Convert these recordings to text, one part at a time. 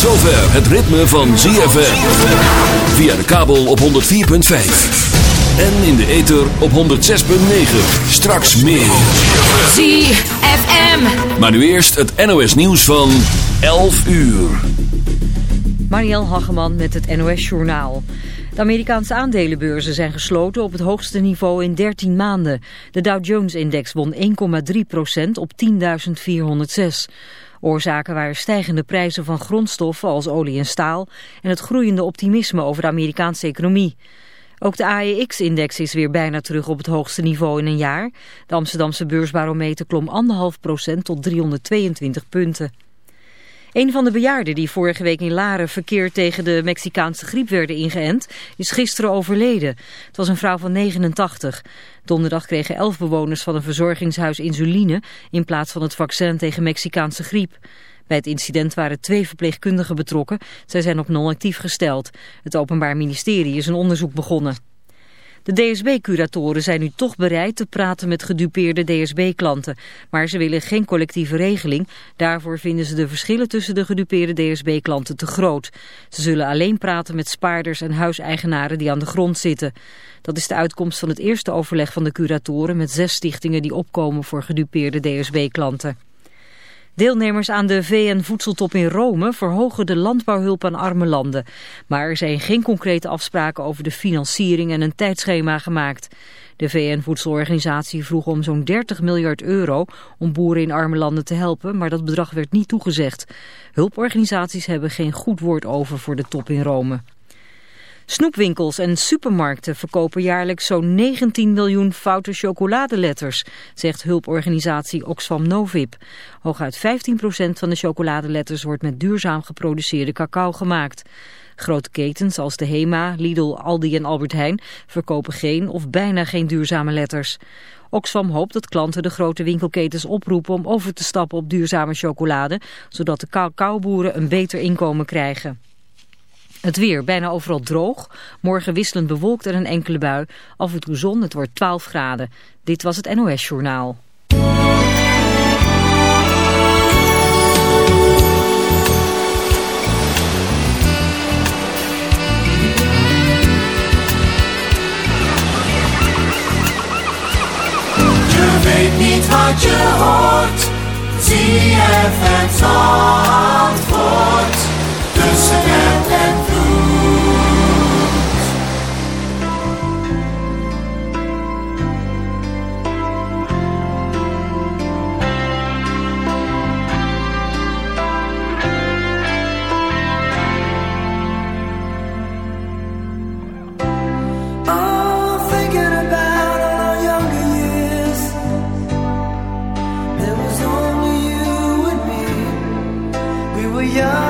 zover het ritme van ZFM. Via de kabel op 104.5. En in de ether op 106.9. Straks meer. ZFM. Maar nu eerst het NOS nieuws van 11 uur. Marielle Hageman met het NOS Journaal. De Amerikaanse aandelenbeurzen zijn gesloten op het hoogste niveau in 13 maanden. De Dow Jones-index won 1,3% op 10.406. Oorzaken waren stijgende prijzen van grondstoffen als olie en staal... en het groeiende optimisme over de Amerikaanse economie. Ook de AEX-index is weer bijna terug op het hoogste niveau in een jaar. De Amsterdamse beursbarometer klom 1,5% tot 322 punten. Een van de bejaarden die vorige week in Laren verkeerd tegen de Mexicaanse griep werden ingeënt, is gisteren overleden. Het was een vrouw van 89. Donderdag kregen elf bewoners van een verzorgingshuis insuline in plaats van het vaccin tegen Mexicaanse griep. Bij het incident waren twee verpleegkundigen betrokken. Zij zijn op non-actief gesteld. Het Openbaar Ministerie is een onderzoek begonnen. De DSB-curatoren zijn nu toch bereid te praten met gedupeerde DSB-klanten. Maar ze willen geen collectieve regeling. Daarvoor vinden ze de verschillen tussen de gedupeerde DSB-klanten te groot. Ze zullen alleen praten met spaarders en huiseigenaren die aan de grond zitten. Dat is de uitkomst van het eerste overleg van de curatoren met zes stichtingen die opkomen voor gedupeerde DSB-klanten. Deelnemers aan de VN-voedseltop in Rome verhogen de landbouwhulp aan arme landen. Maar er zijn geen concrete afspraken over de financiering en een tijdschema gemaakt. De VN-voedselorganisatie vroeg om zo'n 30 miljard euro om boeren in arme landen te helpen, maar dat bedrag werd niet toegezegd. Hulporganisaties hebben geen goed woord over voor de top in Rome. Snoepwinkels en supermarkten verkopen jaarlijks zo'n 19 miljoen foute chocoladeletters, zegt hulporganisatie Oxfam Novib. Hooguit 15% van de chocoladeletters wordt met duurzaam geproduceerde cacao gemaakt. Grote ketens als de Hema, Lidl, Aldi en Albert Heijn verkopen geen of bijna geen duurzame letters. Oxfam hoopt dat klanten de grote winkelketens oproepen om over te stappen op duurzame chocolade, zodat de cacaoboeren een beter inkomen krijgen. Het weer, bijna overal droog. Morgen wisselend bewolkt en een enkele bui. Af en toe zon, het wordt 12 graden. Dit was het NOS Journaal. Je weet niet wat je hoort. ZFM Zandvoort. Tussen Yeah.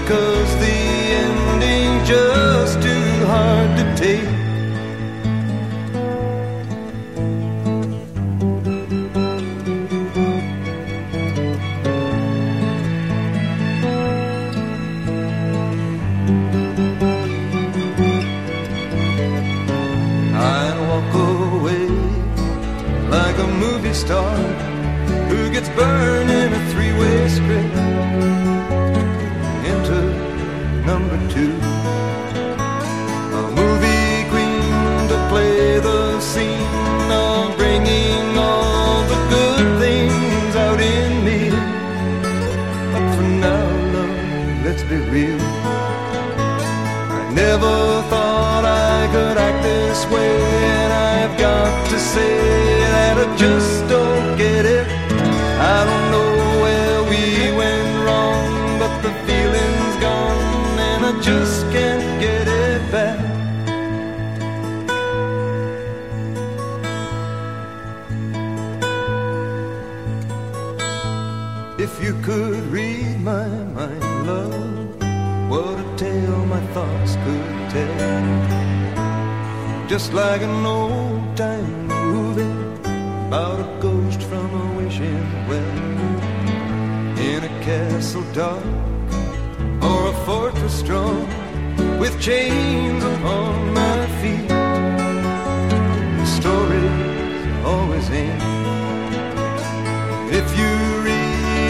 because the ending's just too hard to take. like a movie star who gets burned in a number two. A movie queen to play the scene of bringing all the good things out in me. But for now, love, let's be real. I never thought I could act this way, and I've got to say that I just If you could read my mind, love, what a tale my thoughts could tell. Just like an old time movie about a ghost from a wishing well. In a castle dark or a fortress strong with chains upon my feet. Stories always end. If you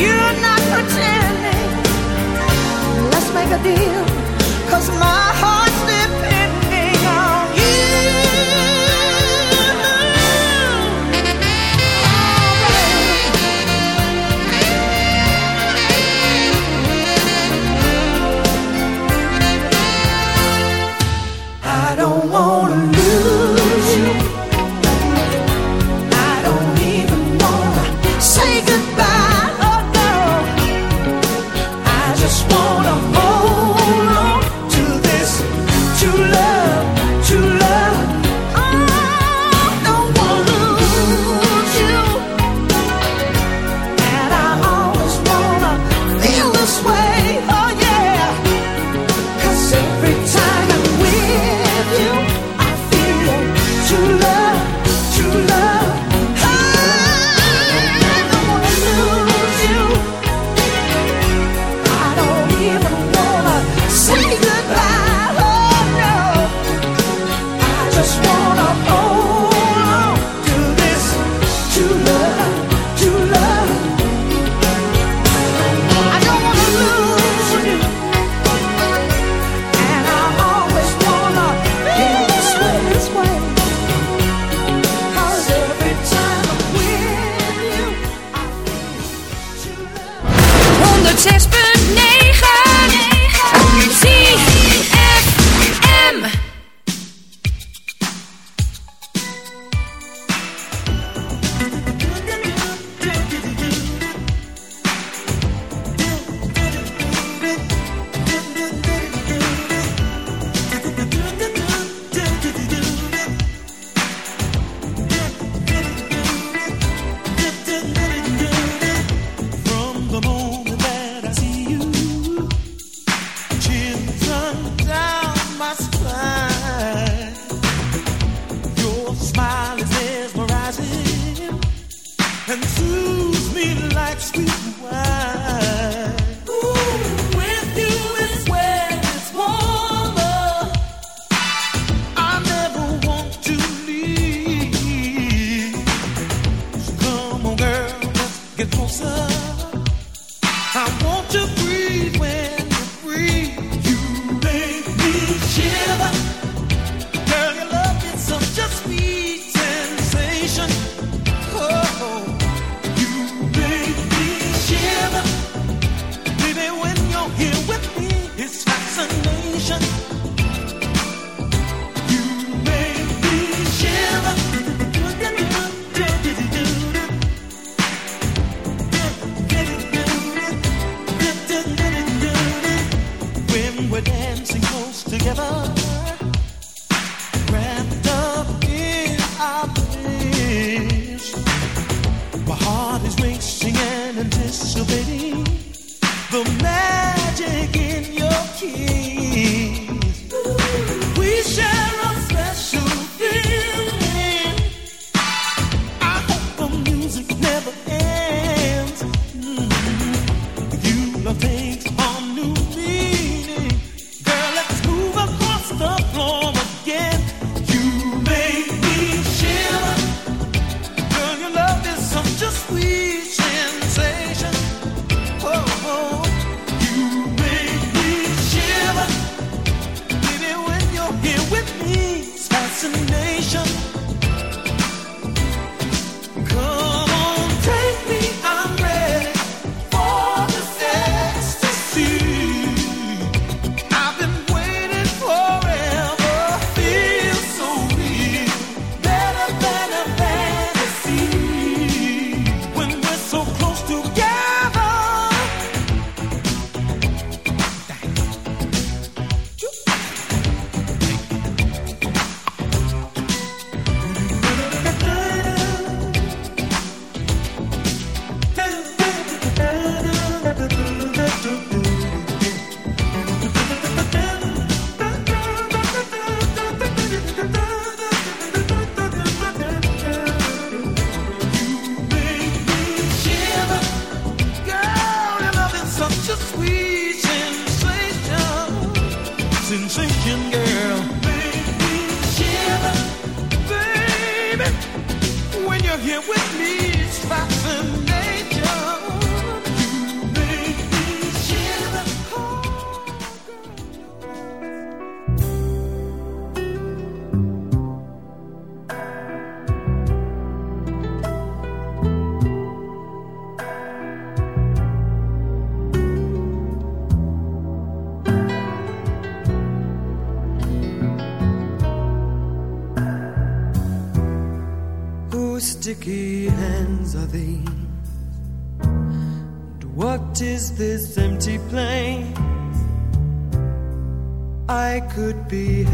You're not pretending. Let's make a deal. Cause my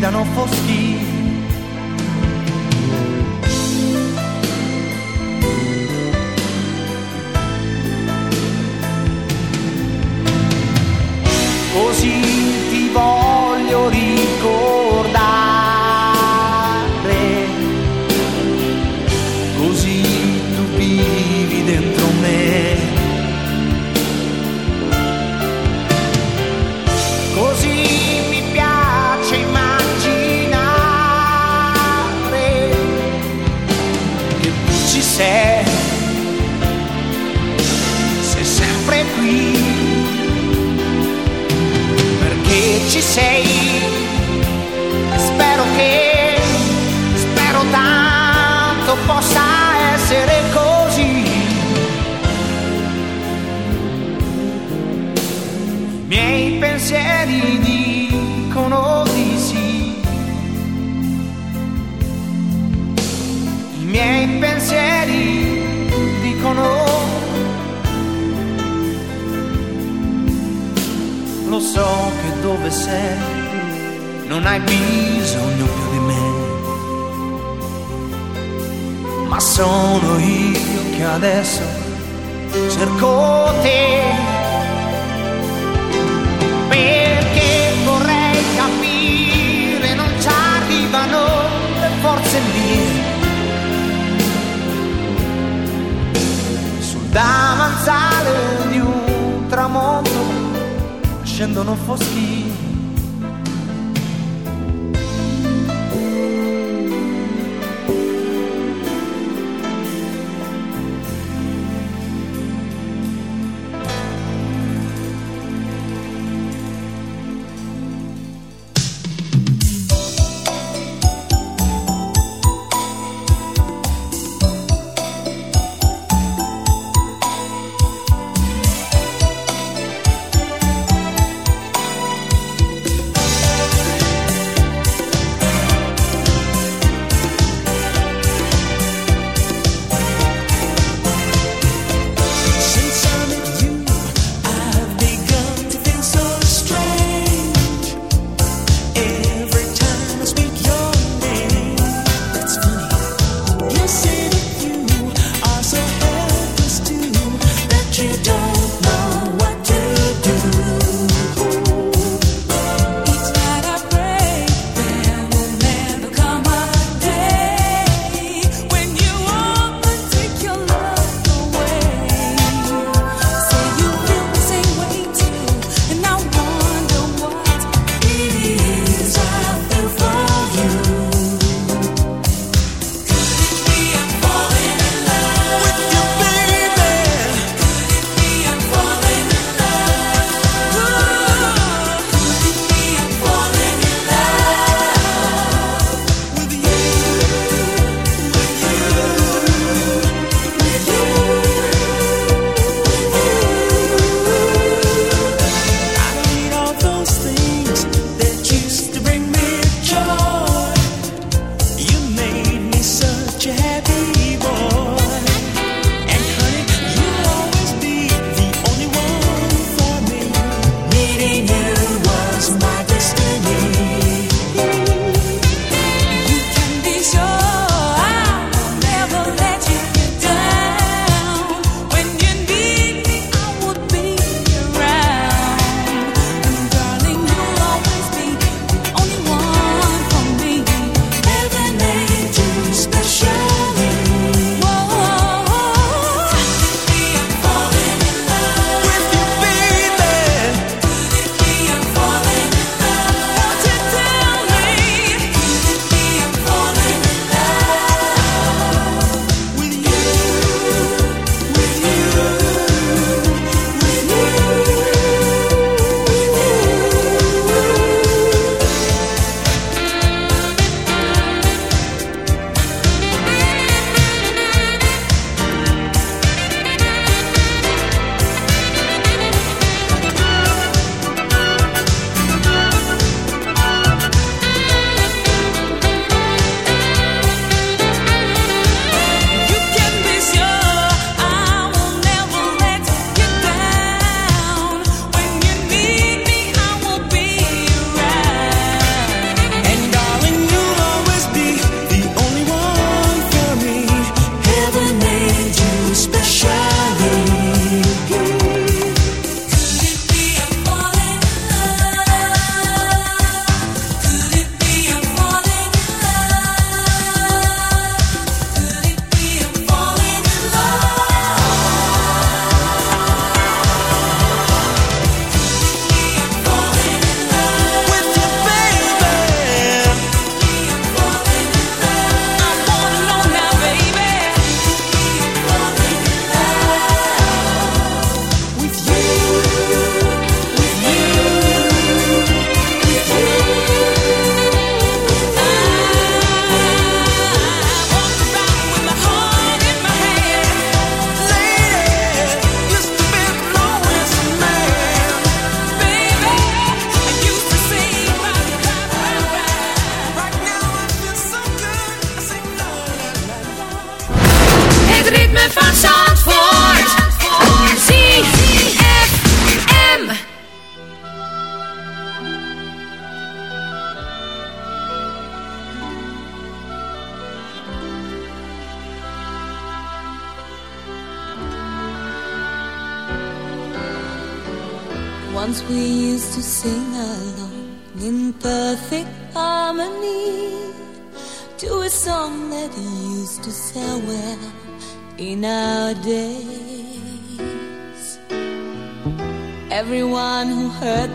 gridano foschi.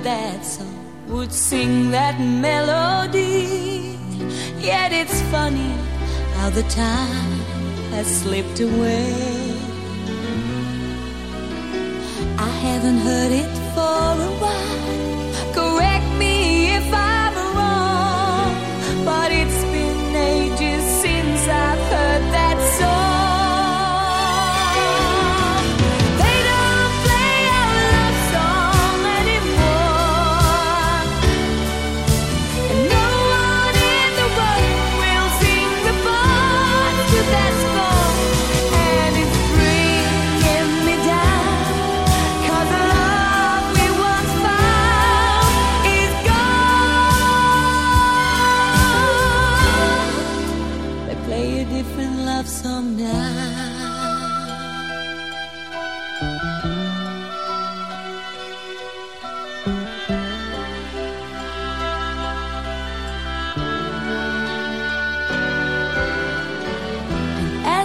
that song, would sing that melody. Yet it's funny how the time has slipped away. I haven't heard it for a while. As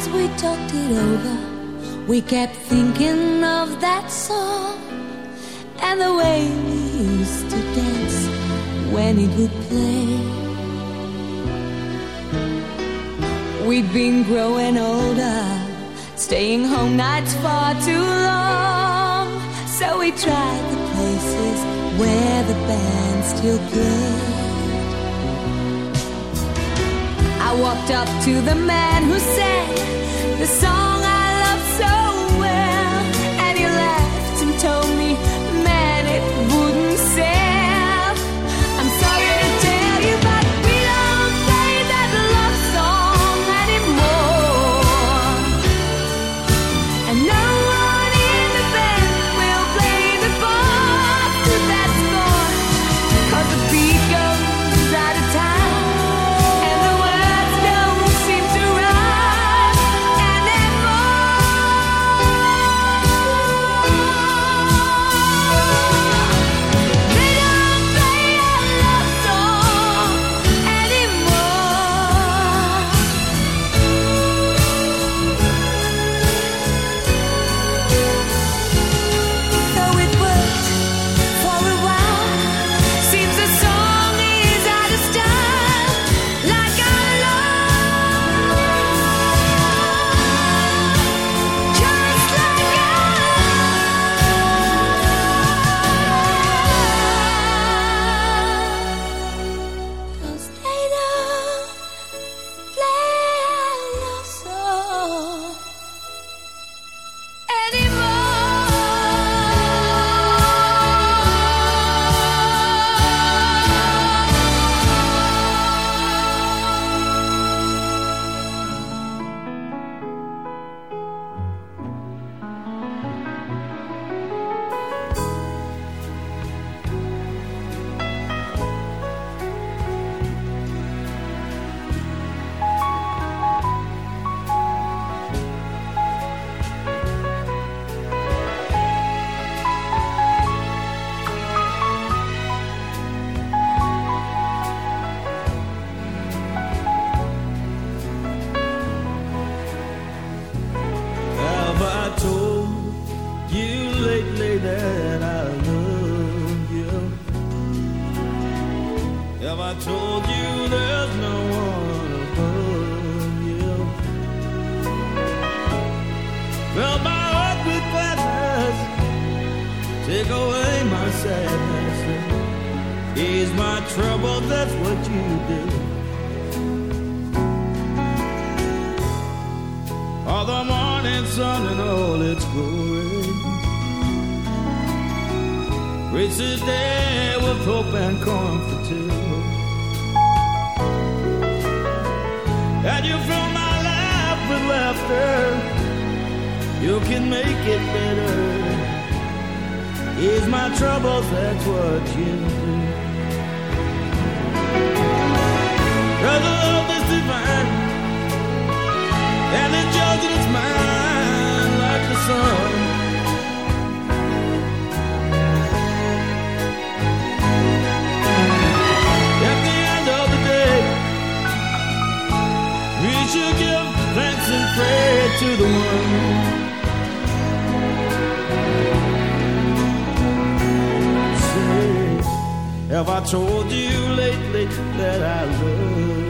we talked it over We kept thinking of that song And the way we used to dance When it would play. We've been growing older, staying home nights far too long. So we tried the places where the band still played. I walked up to the man who sang the song I love so well, and he laughed and told me. sun. At the end of the day, we should give thanks and pray to the one. Have I told you lately that I love you?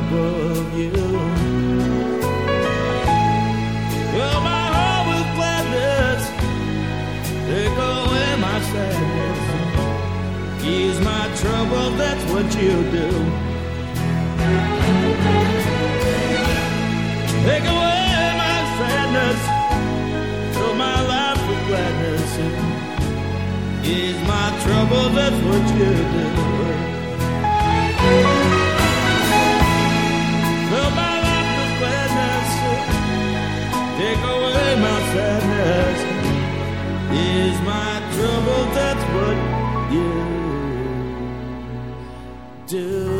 above you. Fill my heart with gladness, take away my sadness, ease my trouble, that's what you do. Take away my sadness, fill my life with gladness, ease my trouble, that's what you do. sadness is my trouble. That's what you do.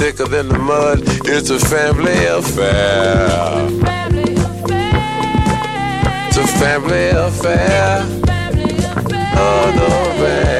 thicker than the mud. It's a family affair. It's a family affair. Oh, no, bad.